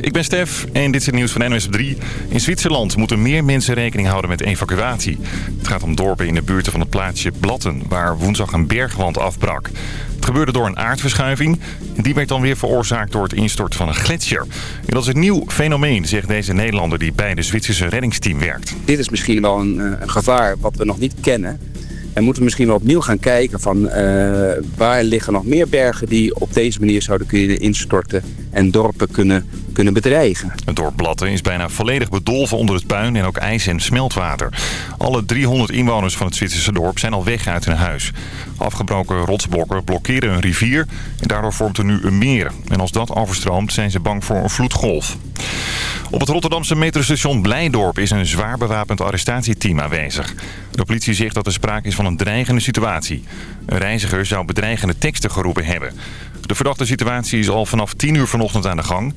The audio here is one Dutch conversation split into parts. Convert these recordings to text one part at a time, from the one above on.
Ik ben Stef en dit is het nieuws van NWS 3. In Zwitserland moeten meer mensen rekening houden met evacuatie. Het gaat om dorpen in de buurt van het plaatsje Blatten, waar woensdag een bergwand afbrak. Het gebeurde door een aardverschuiving. Die werd dan weer veroorzaakt door het instorten van een gletsjer. En dat is een nieuw fenomeen, zegt deze Nederlander die bij de Zwitserse reddingsteam werkt. Dit is misschien wel een, eh, gevaar wat we nog niet kennen. En moeten we misschien wel opnieuw gaan kijken van uh, waar liggen nog meer bergen die op deze manier zouden kunnen instorten en dorpen kunnen, kunnen bedreigen. Het dorp Blatten is bijna volledig bedolven onder het puin en ook ijs en smeltwater. Alle 300 inwoners van het Zwitserse dorp zijn al weg uit hun huis. Afgebroken rotsblokken blokkeren een rivier en daardoor vormt er nu een meer. En als dat overstroomt zijn ze bang voor een vloedgolf. Op het Rotterdamse metrostation Blijdorp is een zwaar bewapend arrestatieteam aanwezig. De politie zegt dat er sprake is van een dreigende situatie. Een reiziger zou bedreigende teksten geroepen hebben. De verdachte situatie is al vanaf 10 uur vanochtend aan de gang.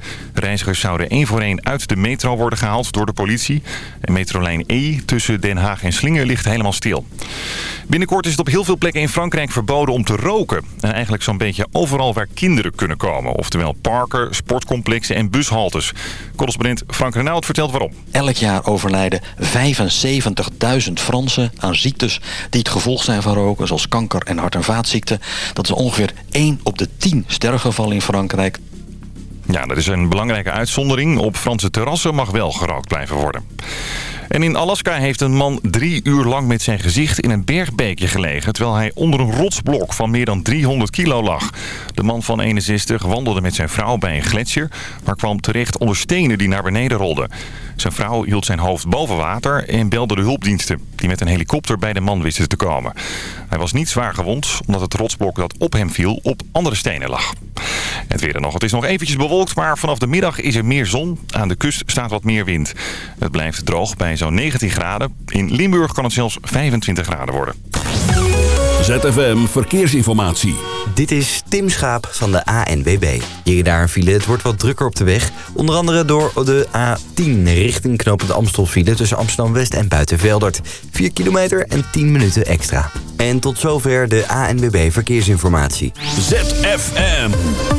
Reizigers zouden één voor één uit de metro worden gehaald door de politie. En metrolijn E tussen Den Haag en Slinger ligt helemaal stil. Binnenkort is het op heel veel plekken in Frankrijk verboden om te roken. En eigenlijk zo'n beetje overal waar kinderen kunnen komen. Oftewel parken, sportcomplexen en bushaltes. Correspondent Frank Renaud vertelt waarom. Elk jaar overlijden 75.000 Fransen aan ziektes die het gevolg zijn van roken. Zoals kanker en hart- en vaatziekten. Dat is ongeveer 1 op de 10 sterfgevallen in Frankrijk. Ja, dat is een belangrijke uitzondering. Op Franse terrassen mag wel gerookt blijven worden. En in Alaska heeft een man drie uur lang met zijn gezicht in een bergbeekje gelegen... terwijl hij onder een rotsblok van meer dan 300 kilo lag. De man van 61 wandelde met zijn vrouw bij een gletsjer... maar kwam terecht onder stenen die naar beneden rolden. Zijn vrouw hield zijn hoofd boven water en belde de hulpdiensten... die met een helikopter bij de man wisten te komen. Hij was niet zwaar gewond, omdat het rotsblok dat op hem viel op andere stenen lag. Het weer nog. Het is nog eventjes bewolkt, maar vanaf de middag is er meer zon. Aan de kust staat wat meer wind. Het blijft droog bij zo'n 19 graden. In Limburg kan het zelfs 25 graden worden. ZFM Verkeersinformatie. Dit is Tim Schaap van de ANWB. Hier en daar een file. Het wordt wat drukker op de weg. Onder andere door de A10 richting knopend Amstelfile... tussen Amsterdam-West en Buitenveldert. 4 kilometer en 10 minuten extra. En tot zover de ANWB Verkeersinformatie. ZFM.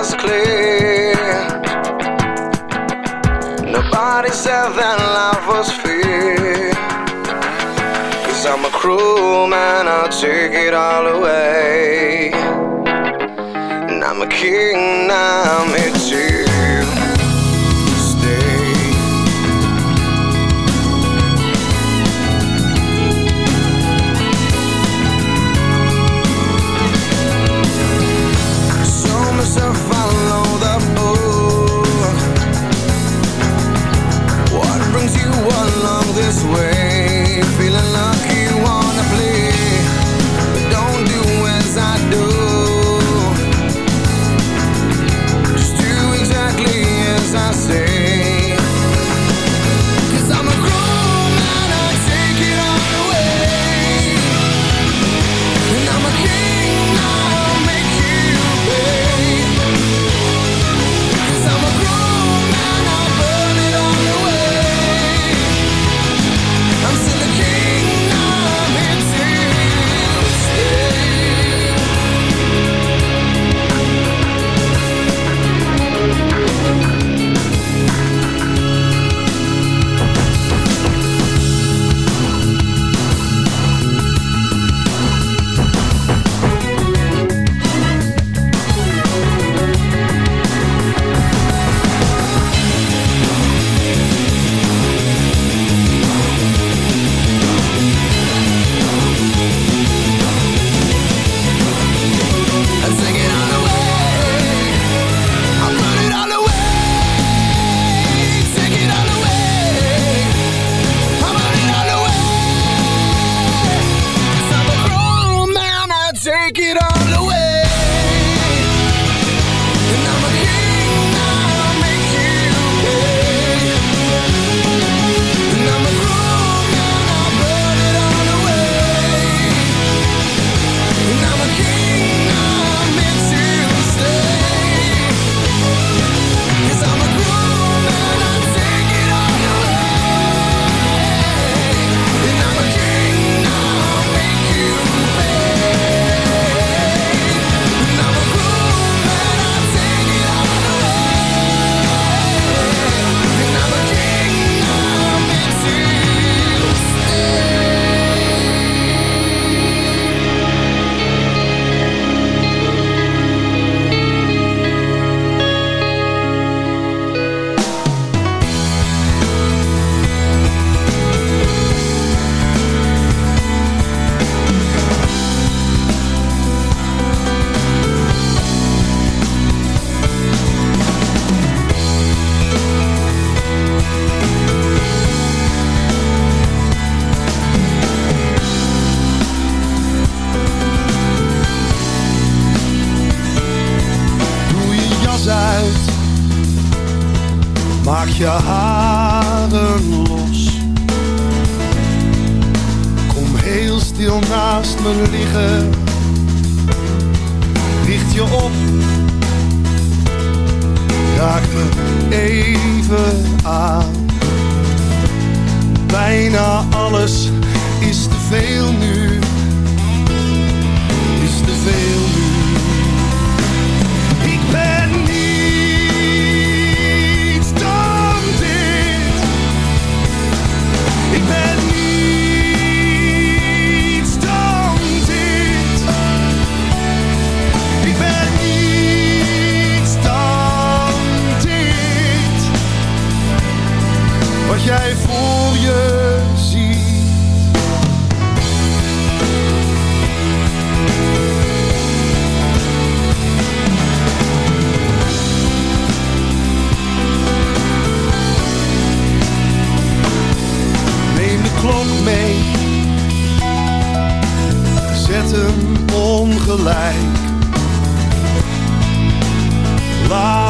Was clear. Nobody said that life was fair. Cause I'm a cruel man, I'll take it all away. And I'm a king, now I'm here to away.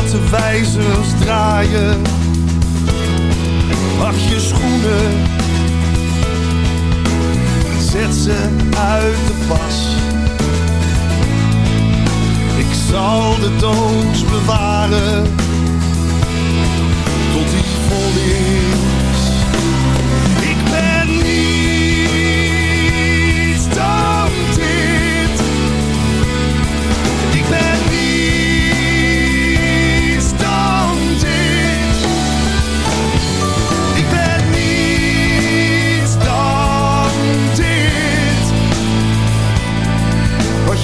Laat de wijzers draaien. Wacht je schoenen. Zet ze uit de pas. Ik zal de doos bewaren.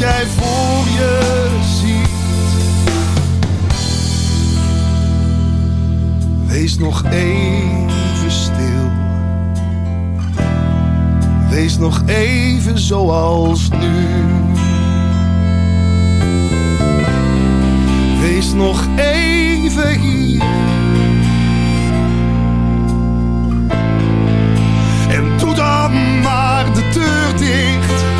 Jij voor je ziet. Wees nog even stil. Wees nog even zoals nu. Wees nog even hier. En maar de deur dicht.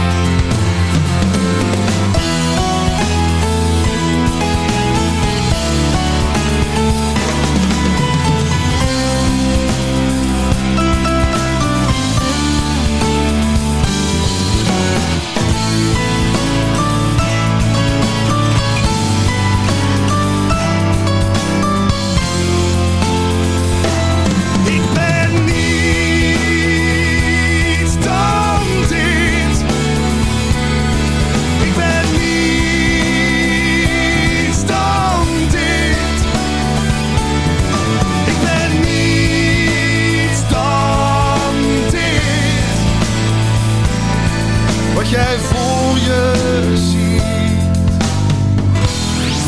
Wat jij voor je ziet.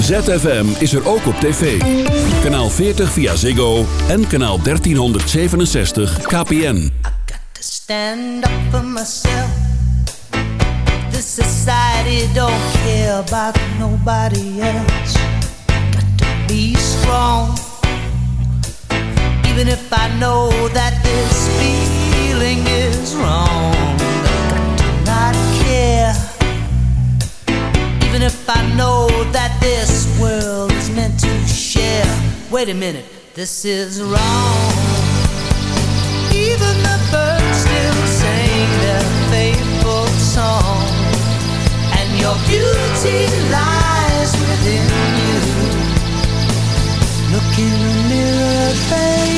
ZFM is er ook op tv. Kanaal 40 via Ziggo en kanaal 1367 KPN. to stand up for myself. This society don't care about nobody else. Got to be strong, even if I know that this feeling is wrong. Even if I know that this world is meant to share. Wait a minute, this is wrong. Even the birds still sing their faithful song, and your beauty lies within you. Look in the mirror, baby.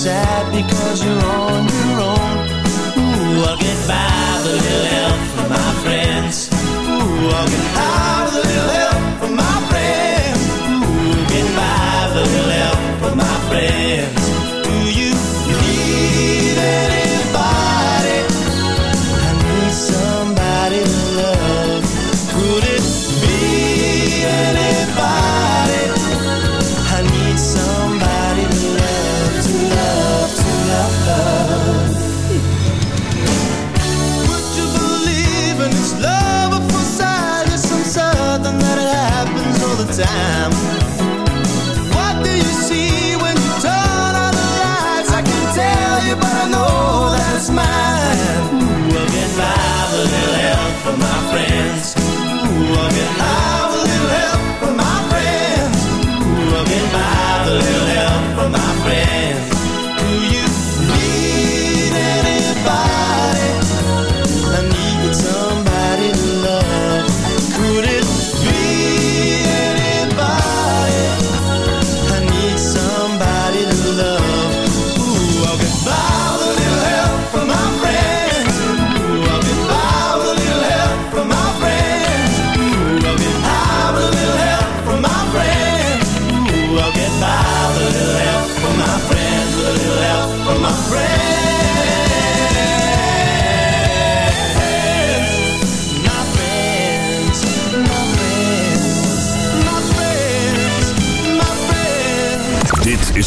sad because you're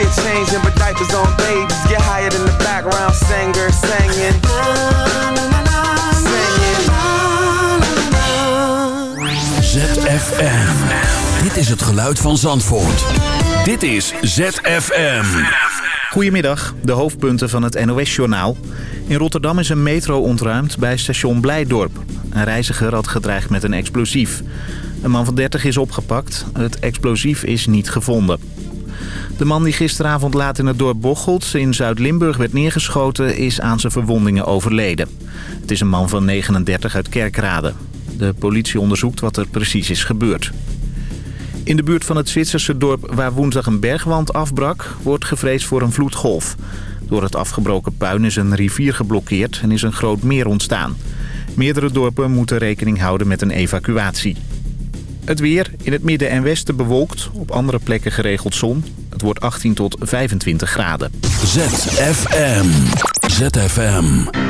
shit changing, but diapers on babies get higher than the background singer singing. ZFM. Dit is het geluid van Zandvoort. Dit is ZFM. Goedemiddag, de hoofdpunten van het NOS-journaal. In Rotterdam is een metro ontruimd bij station Blijdorp. Een reiziger had gedreigd met een explosief. Een man van 30 is opgepakt. Het explosief is niet gevonden. De man die gisteravond laat in het dorp Bocholt in Zuid-Limburg werd neergeschoten... is aan zijn verwondingen overleden. Het is een man van 39 uit Kerkrade. De politie onderzoekt wat er precies is gebeurd. In de buurt van het Zwitserse dorp waar woensdag een bergwand afbrak... wordt gevreesd voor een vloedgolf. Door het afgebroken puin is een rivier geblokkeerd en is een groot meer ontstaan. Meerdere dorpen moeten rekening houden met een evacuatie. Het weer in het midden en westen bewolkt, op andere plekken geregeld zon. Het wordt 18 tot 25 graden. ZFM. ZFM.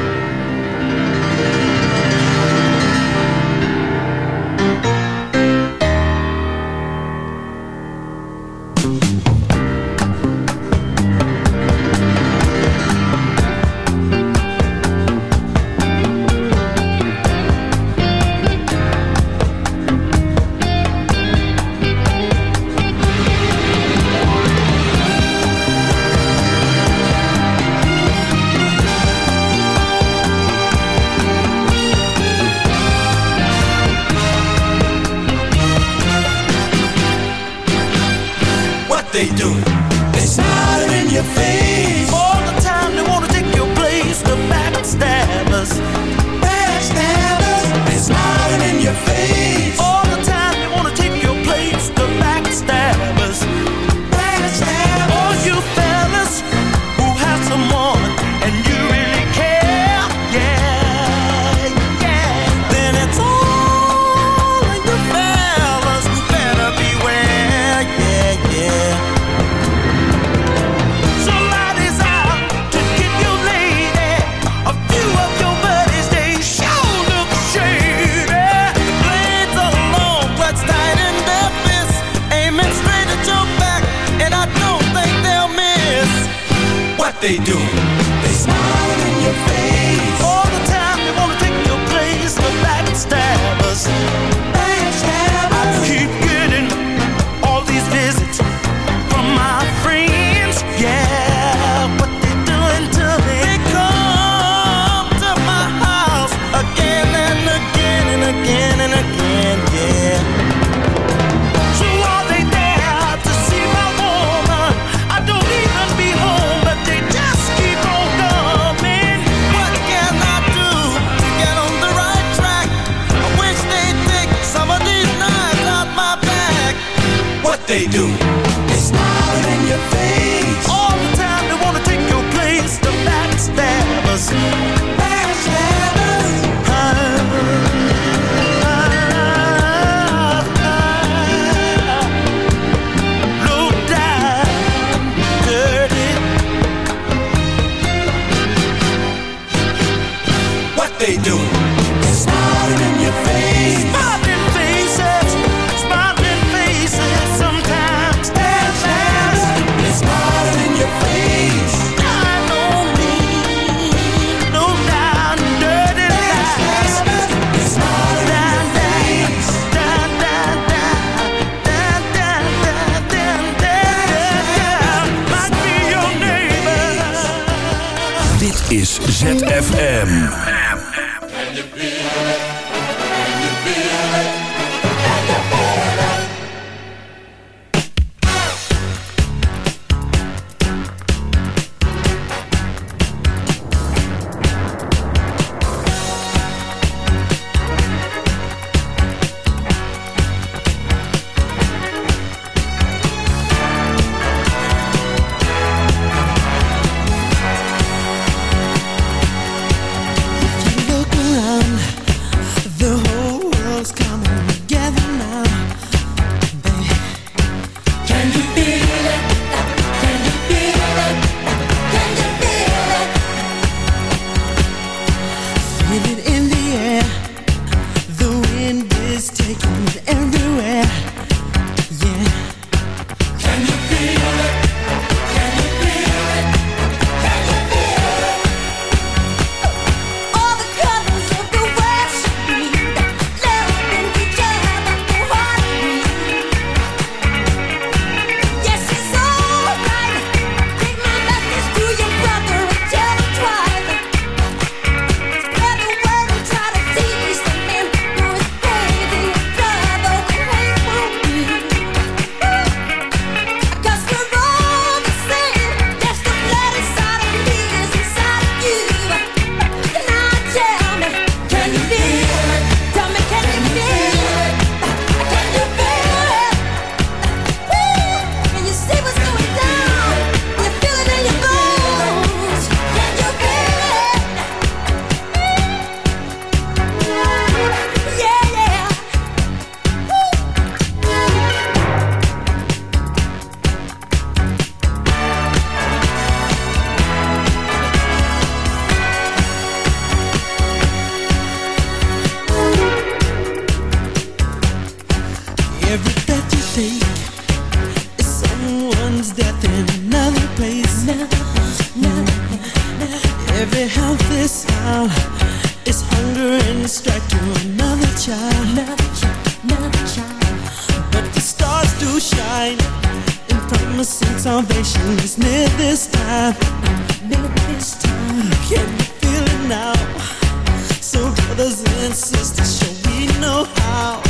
promise and salvation is near this time. Near this time. Can you feel it now? So brothers and sisters, shall we know how.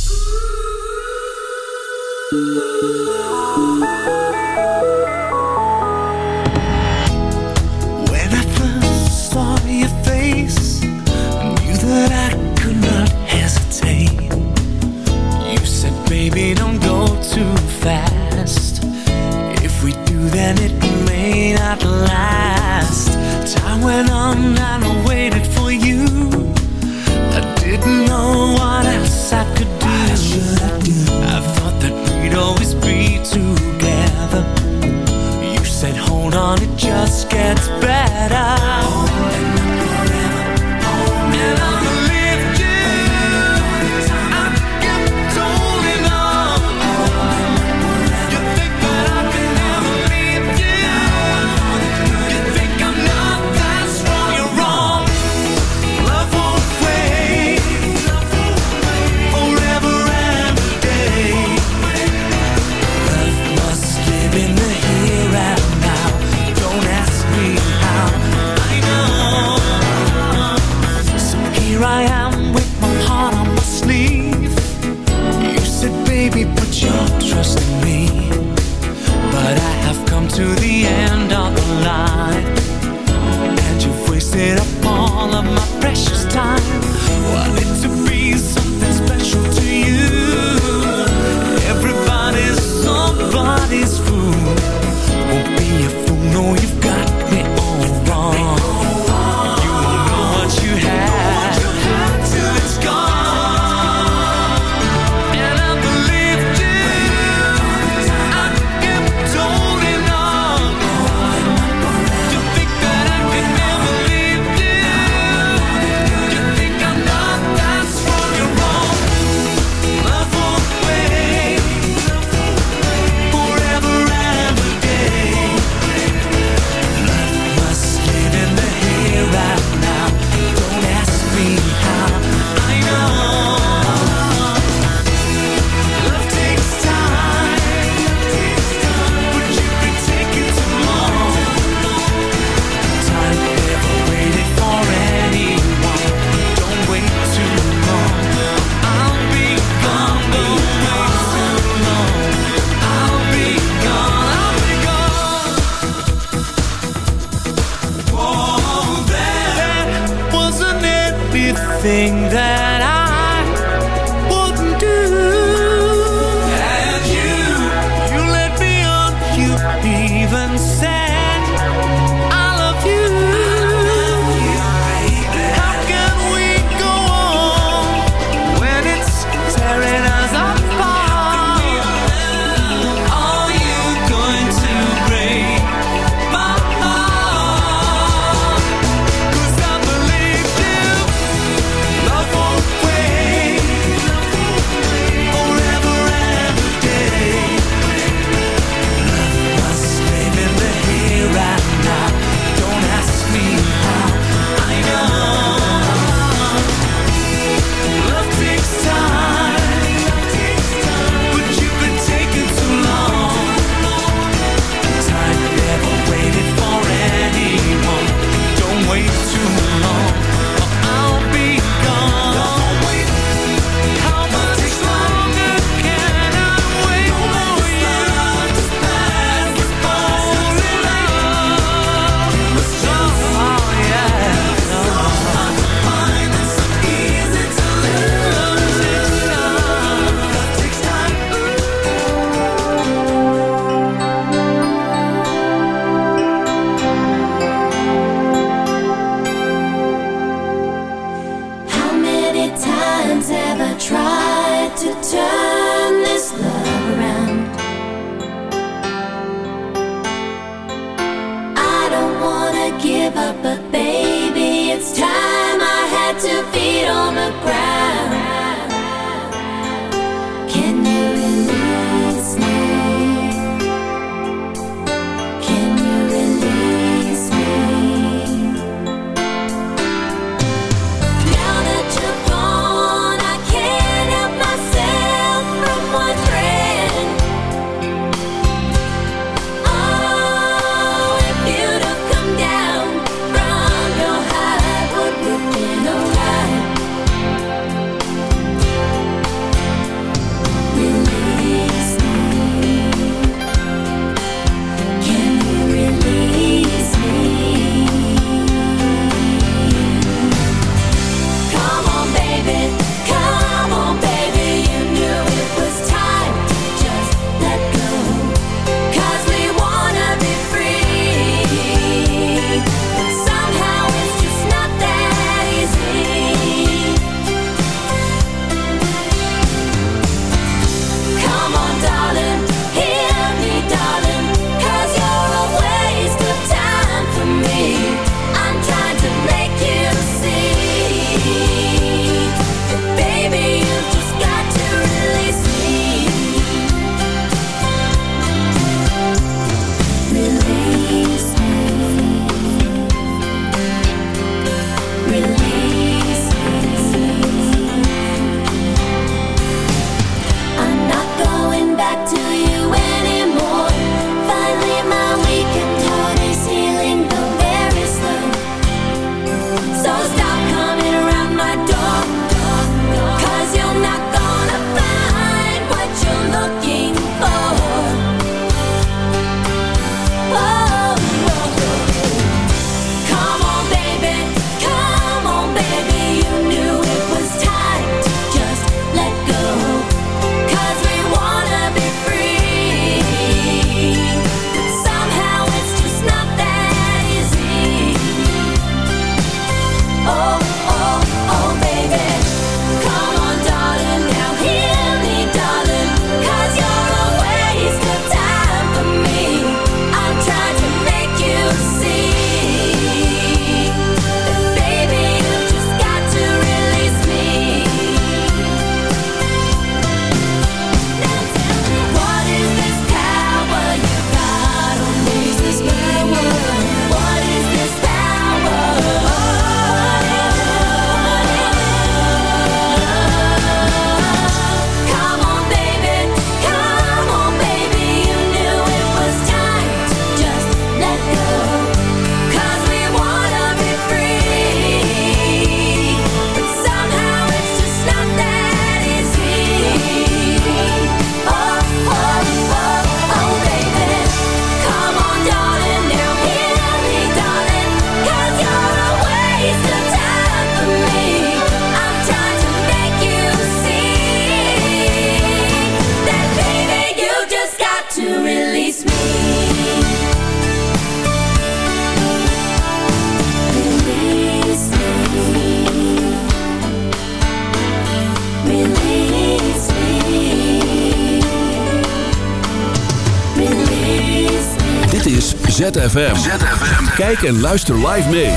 ZFM. Kijk en luister live mee.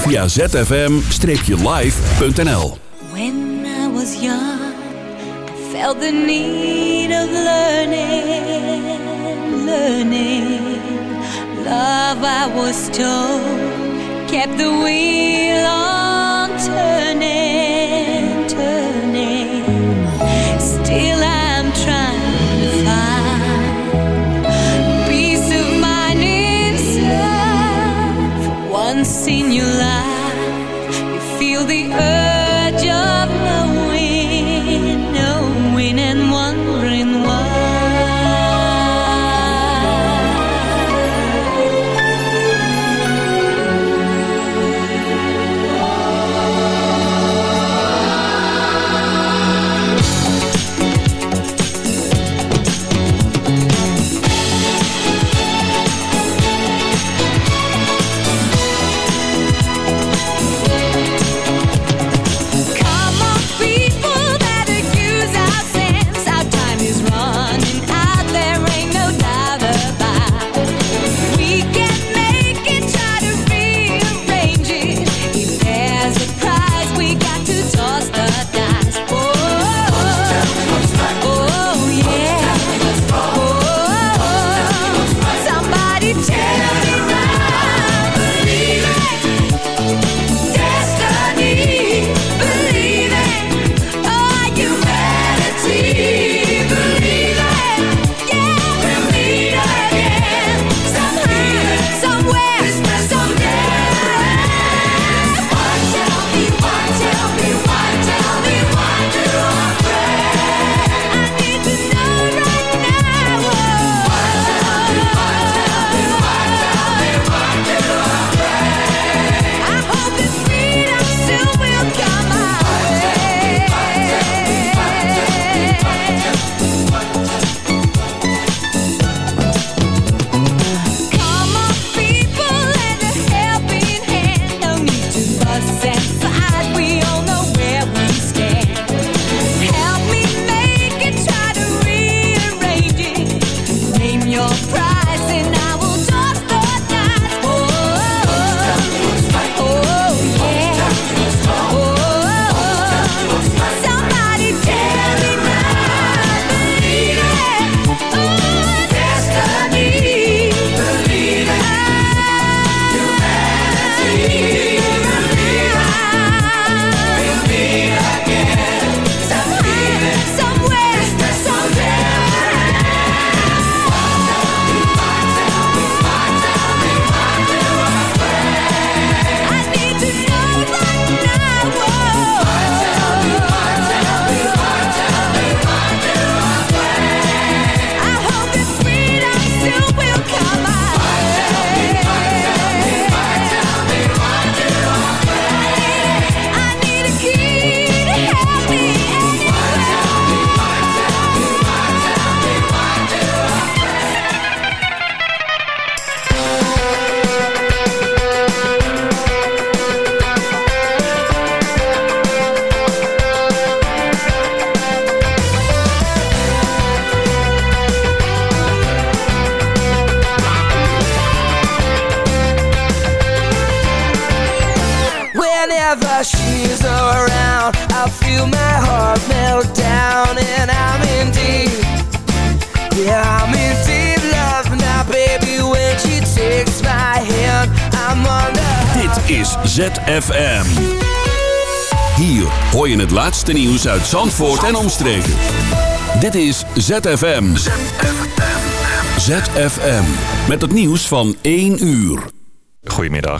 Via zfm-live.nl When I was young, I felt the need of learning, learning. Love I was told, kept the seen you life, you feel the urge uit Zandvoort en omstreken. Dit is ZFM. ZFM. Met het nieuws van 1 uur. Goedemiddag.